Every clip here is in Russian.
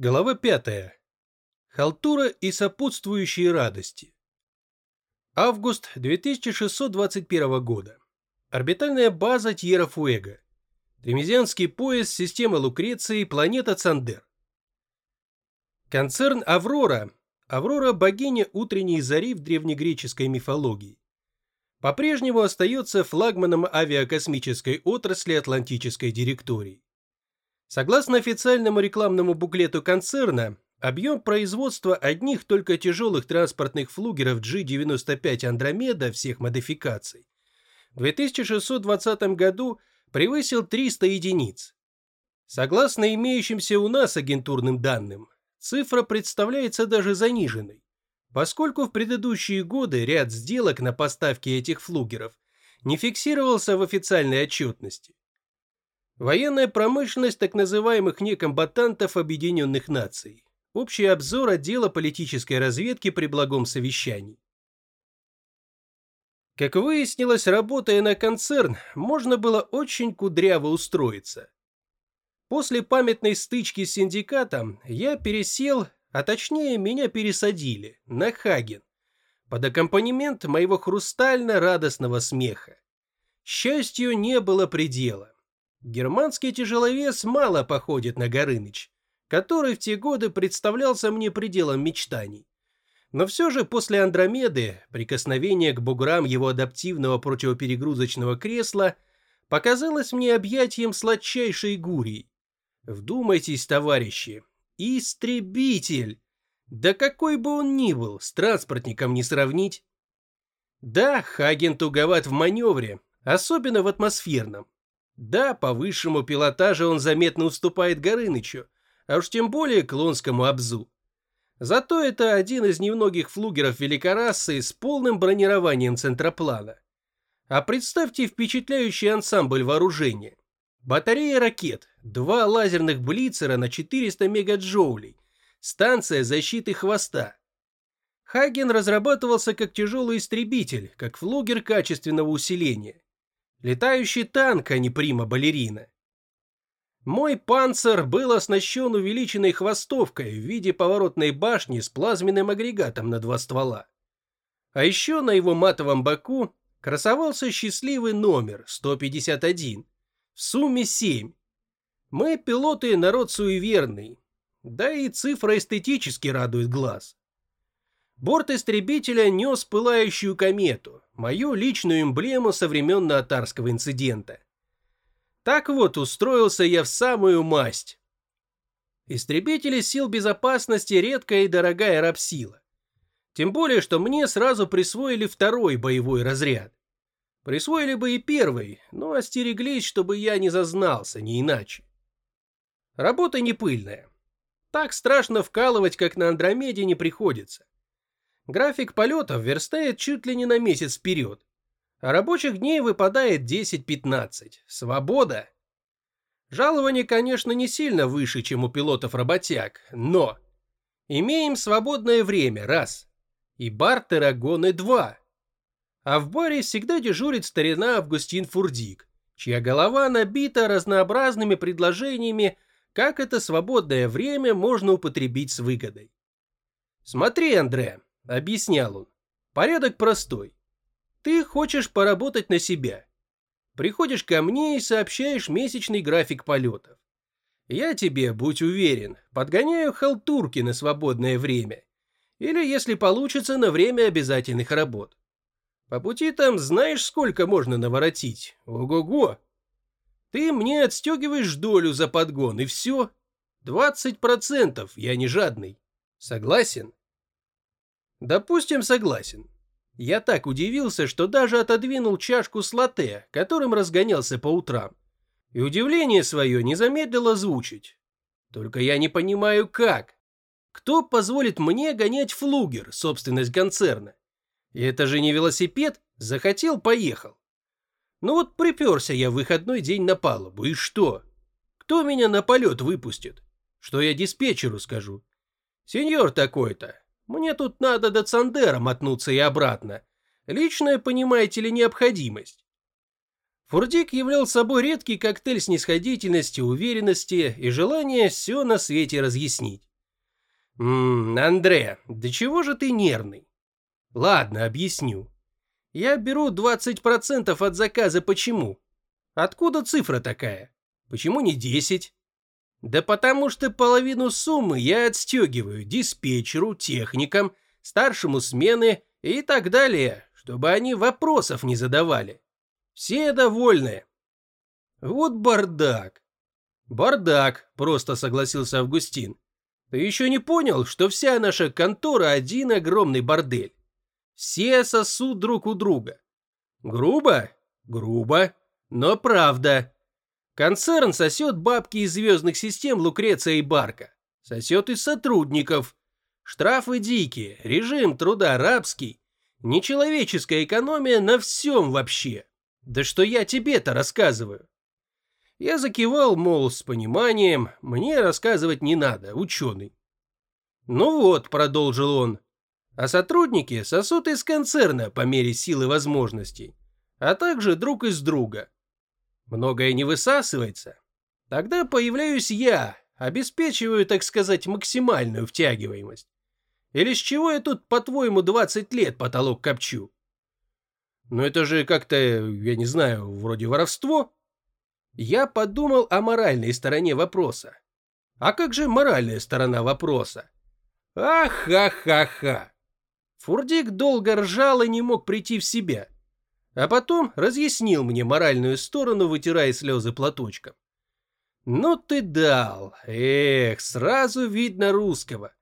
Глава 5. Халтура и сопутствующие радости. Август 2621 года. Орбитальная база Тьера-Фуэго. Тремезианский пояс системы Лукреции, планета Цандер. Концерн «Аврора». «Аврора» – богиня утренней зари в древнегреческой мифологии. По-прежнему остается флагманом авиакосмической отрасли Атлантической директории. Согласно официальному рекламному буклету концерна, объем производства одних только тяжелых транспортных флугеров G-95 Андромеда всех модификаций в 2620 году превысил 300 единиц. Согласно имеющимся у нас агентурным данным, цифра представляется даже заниженной, поскольку в предыдущие годы ряд сделок на поставки этих флугеров не фиксировался в официальной отчетности. Военная промышленность так называемых некомбатантов Объединенных Наций. Общий обзор отдела политической разведки при благом совещании. Как выяснилось, работая на концерн, можно было очень кудряво устроиться. После памятной стычки с синдикатом я пересел, а точнее меня пересадили, на Хаген, под аккомпанемент моего хрустально-радостного смеха. Счастью, не было предела. Германский тяжеловес мало походит на Горыныч, который в те годы представлялся мне пределом мечтаний. Но все же после Андромеды прикосновение к буграм его адаптивного противоперегрузочного кресла показалось мне объятием сладчайшей гурии. Вдумайтесь, товарищи, истребитель! Да какой бы он ни был, с транспортником не сравнить. Да, Хаген туговат в маневре, особенно в атмосферном. Да, по высшему пилотажу он заметно уступает Горынычу, а уж тем более Клонскому Абзу. Зато это один из немногих флугеров великорасы с полным бронированием центроплана. А представьте впечатляющий ансамбль вооружения. Батарея ракет, два лазерных блицера на 400 мегаджоулей, станция защиты хвоста. Хаген разрабатывался как тяжелый истребитель, как флугер качественного усиления. Летающий танк, а не прима-балерина. Мой панцир был оснащен увеличенной хвостовкой в виде поворотной башни с плазменным агрегатом на два ствола. А еще на его матовом боку красовался счастливый номер 151, в сумме 7. Мы, пилоты, народ суеверный, да и цифра эстетически радует глаз. Борт истребителя нес пылающую комету, мою личную эмблему со времен Натарского инцидента. Так вот, устроился я в самую масть. Истребители сил безопасности – редкая и дорогая рабсила. Тем более, что мне сразу присвоили второй боевой разряд. Присвоили бы и первый, но остереглись, чтобы я не зазнался, не иначе. Работа не пыльная. Так страшно вкалывать, как на Андромеде, не приходится. График полетов верстает чуть ли не на месяц вперед. А рабочих дней выпадает 10-15. Свобода. Жалование, конечно, не сильно выше, чем у пилотов-работяг, но... Имеем свободное время, раз. И бартер гоны два. А в баре всегда дежурит старина Августин Фурдик, чья голова набита разнообразными предложениями, как это свободное время можно употребить с выгодой. Смотри, Андре, Объяснял он. Порядок простой. Ты хочешь поработать на себя. Приходишь ко мне и сообщаешь месячный график полетов. Я тебе, будь уверен, подгоняю халтурки на свободное время. Или, если получится, на время обязательных работ. По пути там знаешь, сколько можно наворотить? Ого-го! Ты мне отстегиваешь долю за подгон, и все. 20% я не жадный. Согласен? Допустим, согласен. Я так удивился, что даже отодвинул чашку с латте, которым разгонялся по утрам. И удивление свое не замедлил озвучить. Только я не понимаю, как. Кто позволит мне гонять флугер, собственность концерна? И это же не велосипед, захотел, поехал. Ну вот приперся я в выходной день на палубу, и что? Кто меня на полет выпустит? Что я диспетчеру скажу? Сеньор такой-то, мне тут надо до Цандера мотнуться и обратно. Личная, понимаете ли, необходимость. Фурдик являл собой редкий коктейль снисходительности, уверенности и желания все на свете разъяснить. Ммм, Андре, да чего же ты нервный? Ладно, объясню. Я беру 20% от заказа, почему? Откуда цифра такая? Почему не 10? Да потому что половину суммы я отстегиваю диспетчеру, техникам, старшему смены и так далее, чтобы они вопросов не задавали. Все довольны. Вот бардак. Бардак, просто согласился Августин. Ты еще не понял, что вся наша контора один огромный бордель? Все сосут друг у друга. Грубо? Грубо. Но правда. Концерн сосет бабки из звездных систем Лукреция и Барка. Сосет из сотрудников. Штрафы дикие, режим труда рабский. Нечеловеческая экономия на всем вообще. Да что я тебе-то рассказываю? Я закивал, мол, с пониманием, мне рассказывать не надо, ученый. Ну вот, продолжил он, а сотрудники сосут из концерна по мере силы возможностей, а также друг из друга. Многое не высасывается. Тогда появляюсь я, обеспечиваю, так сказать, максимальную втягиваемость. Или с чего я тут, по-твоему, 20 лет потолок копчу? Ну это же как-то, я не знаю, вроде воровство. Я подумал о моральной стороне вопроса. А как же моральная сторона вопроса? Ах-ха-ха-ха. Фурдик долго ржал и не мог прийти в себя. А потом разъяснил мне моральную сторону, вытирая слезы платочком. Ну ты дал. Эх, сразу видно русского.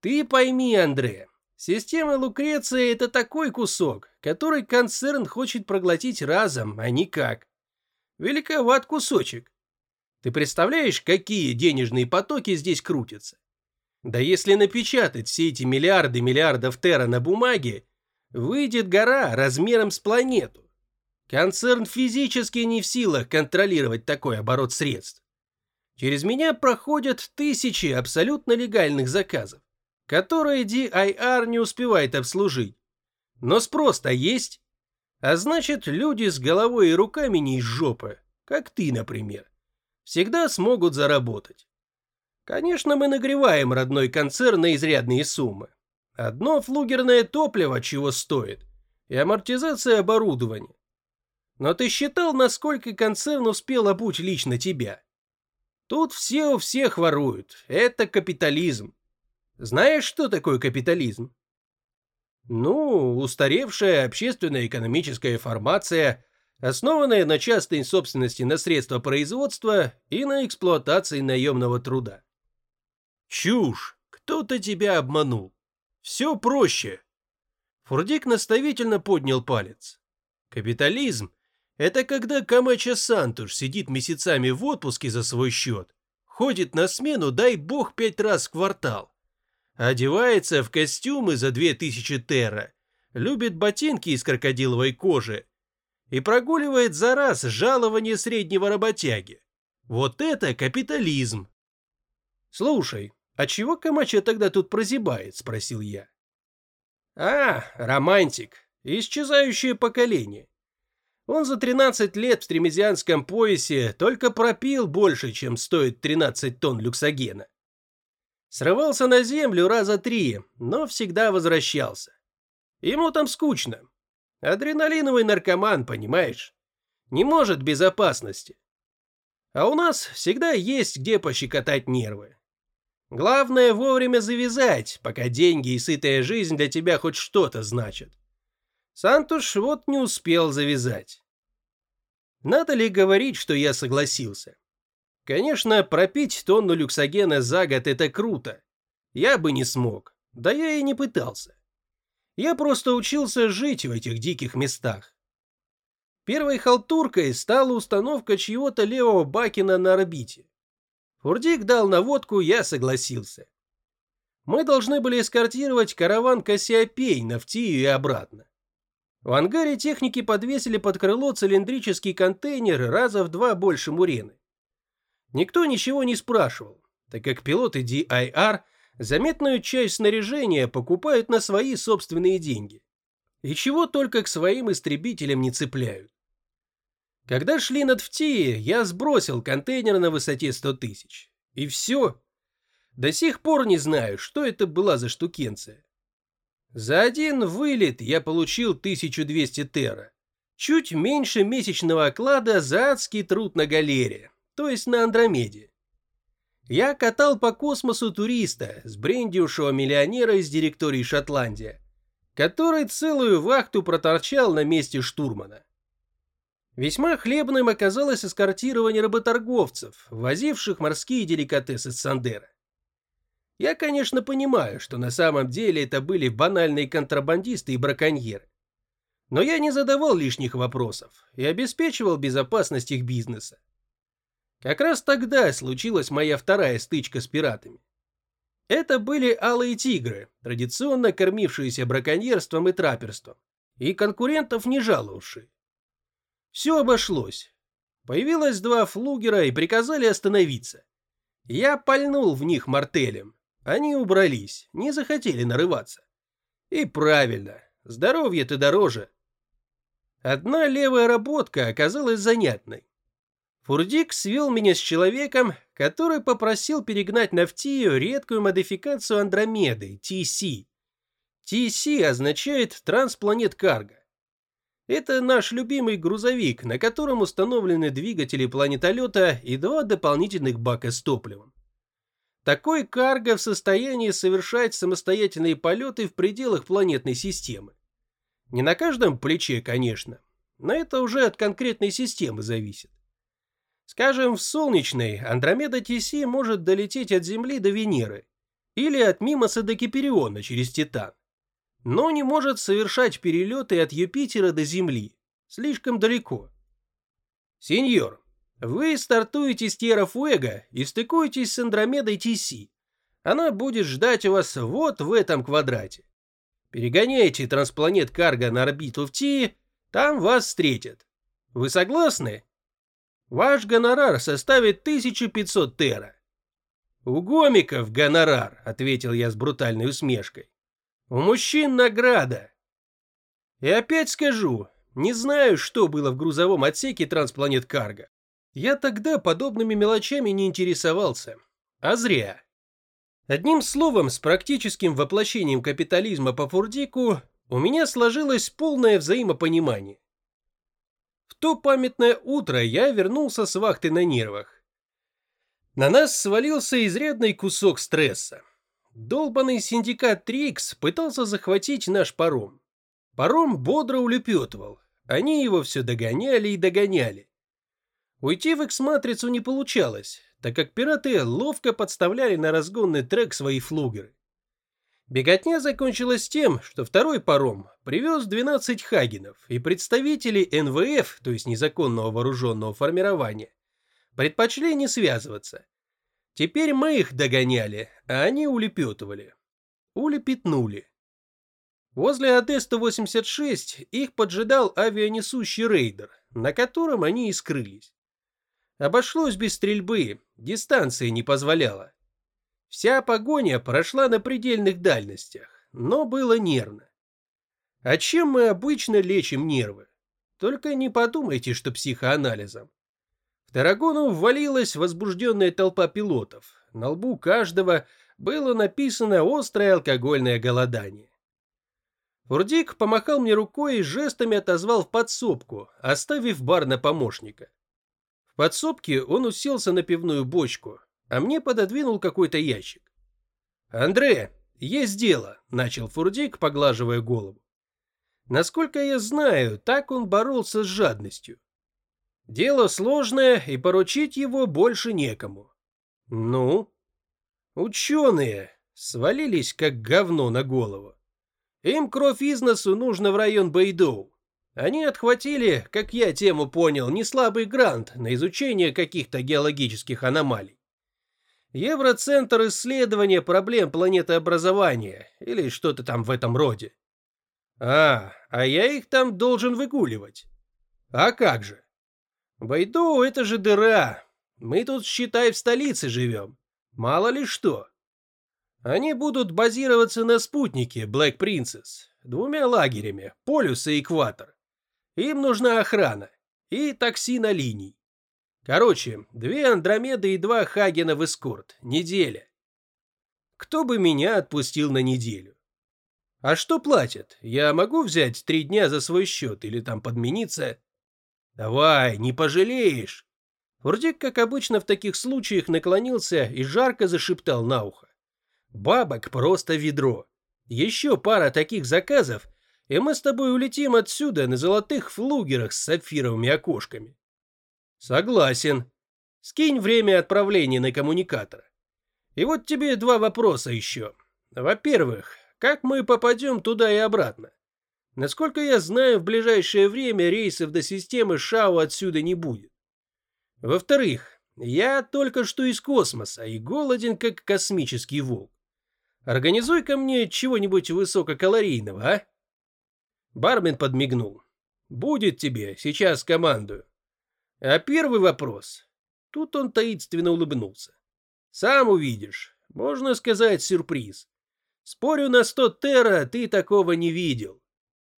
Ты пойми, Андре, система Лукреция это такой кусок, который концерн хочет проглотить разом, а не как. Великоват кусочек. Ты представляешь, какие денежные потоки здесь крутятся? Да если напечатать все эти миллиарды миллиардов тера на бумаге, выйдет гора размером с планету. Концерн физически не в силах контролировать такой оборот средств. Через меня проходят тысячи абсолютно легальных заказов, которые DIR не успевает обслужить. Но спрос-то есть. А значит, люди с головой и руками не из жопы, как ты, например, всегда смогут заработать. Конечно, мы нагреваем родной концерн на изрядные суммы. Одно флугерное топливо чего стоит, и амортизация оборудования. Но ты считал, насколько концерн успел обуть лично тебя? Тут все у всех воруют, это капитализм. Знаешь, что такое капитализм? Ну, устаревшая общественная экономическая формация, основанная на частной собственности на средства производства и на эксплуатации наемного труда. Чушь! Кто-то тебя обманул. Все проще. Фурдик наставительно поднял палец. Капитализм – это когда Камача Сантуш сидит месяцами в отпуске за свой счет, ходит на смену, дай бог, пять раз в квартал Одевается в костюмы за 2000 терра, любит ботинки из крокодиловой кожи и прогуливает за раз жалование среднего работяги. Вот это капитализм. Слушай, а чего Камача тогда тут прозябает, спросил я. А, романтик, исчезающее поколение. Он за 13 лет в тремезианском поясе только пропил больше, чем стоит 13 тонн люксогена. Срывался на землю раза три, но всегда возвращался. Ему там скучно. Адреналиновый наркоман, понимаешь? Не может без опасности. А у нас всегда есть где пощекотать нервы. Главное вовремя завязать, пока деньги и сытая жизнь для тебя хоть что-то значат. Сантуш вот не успел завязать. Надо ли говорить, что я согласился? Конечно, пропить тонну люксогена за год – это круто. Я бы не смог, да я и не пытался. Я просто учился жить в этих диких местах. Первой халтуркой стала установка чьего-то левого бакина на орбите. Фурдик дал наводку, я согласился. Мы должны были эскортировать караван Кассиопей на Втию и обратно. В ангаре техники подвесили под крыло цилиндрический контейнер раза в два больше Мурены. Никто ничего не спрашивал, так как пилоты DIR заметную часть снаряжения покупают на свои собственные деньги. И чего только к своим истребителям не цепляют. Когда шли над Втии, я сбросил контейнер на высоте 100 тысяч. И все. До сих пор не знаю, что это была за штукенция. За один вылет я получил 1200 тера. Чуть меньше месячного оклада за адский труд на галере, то есть на Андромеде. Я катал по космосу туриста, сбрендившего миллионера из директории Шотландия, который целую вахту проторчал на месте штурмана. Весьма хлебным оказалось эскортирование работорговцев, возивших морские деликатесы с Сандера. Я, конечно, понимаю, что на самом деле это были банальные контрабандисты и браконьеры. Но я не задавал лишних вопросов и обеспечивал безопасность их бизнеса. Как раз тогда случилась моя вторая стычка с пиратами. Это были алые тигры, традиционно кормившиеся браконьерством и траперством, и конкурентов не жаловавшие. Все обошлось. Появилось два флугера и приказали остановиться. Я пальнул в них мартелем. Они убрались, не захотели нарываться. И правильно, здоровье-то дороже. Одна левая работка оказалась занятной. Фурдик свел меня с человеком, который попросил перегнать на Втию редкую модификацию Андромеды, TC. TC означает Транспланет Карго. Это наш любимый грузовик, на котором установлены двигатели планетолета и два дополнительных бака с топливом. Такой карго в состоянии совершать самостоятельные полеты в пределах планетной системы. Не на каждом плече, конечно, но это уже от конкретной системы зависит. Скажем, в солнечной Андромеда ТС может долететь от Земли до Венеры или от Мимоса до Кипериона через Титан но не может совершать перелеты от Юпитера до Земли. Слишком далеко. Сеньор, вы стартуете с Терра-Фуэго и стыкуетесь с Андромедой ТС. Она будет ждать вас вот в этом квадрате. Перегоняйте транспланет Карго на орбиту в Ти, там вас встретят. Вы согласны? Ваш гонорар составит 1500 тера. У гомиков гонорар, ответил я с брутальной усмешкой. У мужчин награда. И опять скажу, не знаю, что было в грузовом отсеке Транспланет Карго. Я тогда подобными мелочами не интересовался. А зря. Одним словом, с практическим воплощением капитализма по Фурдику у меня сложилось полное взаимопонимание. В то памятное утро я вернулся с вахты на нервах. На нас свалился изрядный кусок стресса. Долбанный синдикат Трикс пытался захватить наш паром. Паром бодро улепетывал. Они его все догоняли и догоняли. Уйти в X-матрицу не получалось, так как пираты ловко подставляли на разгонный трек свои флугеры. Беготня закончилась тем, что второй паром привез 12 хагенов, и представители НВФ, то есть незаконного вооруженного формирования, предпочли не связываться Теперь мы их догоняли, а они улепетывали. Улепетнули. Возле АД-186 их поджидал авианесущий рейдер, на котором они и скрылись. Обошлось без стрельбы, дистанция не позволяла. Вся погоня прошла на предельных дальностях, но было нервно. А чем мы обычно лечим нервы? Только не подумайте, что психоанализом. В Тарагону ввалилась возбужденная толпа пилотов. На лбу каждого было написано острое алкогольное голодание. Фурдик помахал мне рукой и жестами отозвал в подсобку, оставив бар на помощника. В подсобке он уселся на пивную бочку, а мне пододвинул какой-то ящик. «Андре, есть дело», — начал Фурдик, поглаживая голову. Насколько я знаю, так он боролся с жадностью. Дело сложное, и поручить его больше некому. Ну? Ученые свалились как говно на голову. Им кровь из носу нужно в район Бэйдоу. Они отхватили, как я тему понял, неслабый грант на изучение каких-то геологических аномалий. Евроцентр исследования проблем планетообразования или что-то там в этом роде. А, а я их там должен выгуливать. А как же? Байду — это же дыра. Мы тут, считай, в столице живем. Мало ли что. Они будут базироваться на спутнике Black Princess, двумя лагерями, полюс и экватор. Им нужна охрана и такси на линии. Короче, две Андромеды и два Хагена в эскорт. Неделя. кто бы меня отпустил на неделю. А что платят? Я могу взять три дня за свой счет или там подмениться? Давай, не пожалеешь. Урдик, как обычно в таких случаях, наклонился и жарко зашептал на ухо. Бабок просто ведро. Еще пара таких заказов, и мы с тобой улетим отсюда на золотых флугерах с сапфировыми окошками. Согласен. Скинь время отправления на коммуникатор. И вот тебе два вопроса еще. Во-первых, как мы попадем туда и обратно? Насколько я знаю, в ближайшее время рейсов до системы Шао отсюда не будет. Во-вторых, я только что из космоса и голоден, как космический волк. Организуй ко мне чего-нибудь высококалорийного, а? Бармен подмигнул. Будет тебе, сейчас командую. А первый вопрос. Тут он таинственно улыбнулся. Сам увидишь. Можно сказать, сюрприз. Спорю на сто тера, ты такого не видел.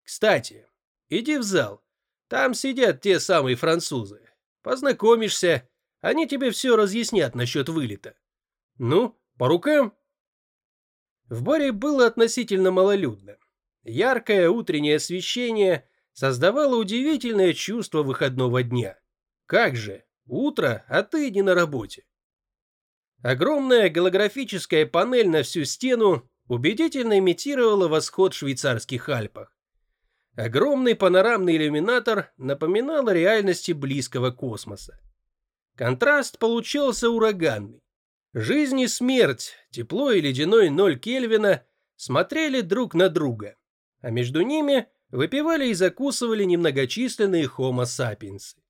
Кстати, иди в зал. Там сидят те самые французы. Познакомишься, они тебе все разъяснят насчет вылета. Ну, по рукам? В баре было относительно малолюдно. Яркое утреннее освещение создавало удивительное чувство выходного дня. Как же, утро, а ты не на работе. Огромная голографическая панель на всю стену убедительно имитировала восход в швейцарских Альпах. Огромный панорамный иллюминатор напоминал о реальности близкого космоса. Контраст получился ураганный. Жизнь и смерть, тепло и ледяной ноль Кельвина смотрели друг на друга, а между ними выпивали и закусывали немногочисленные хомо сапиенсы.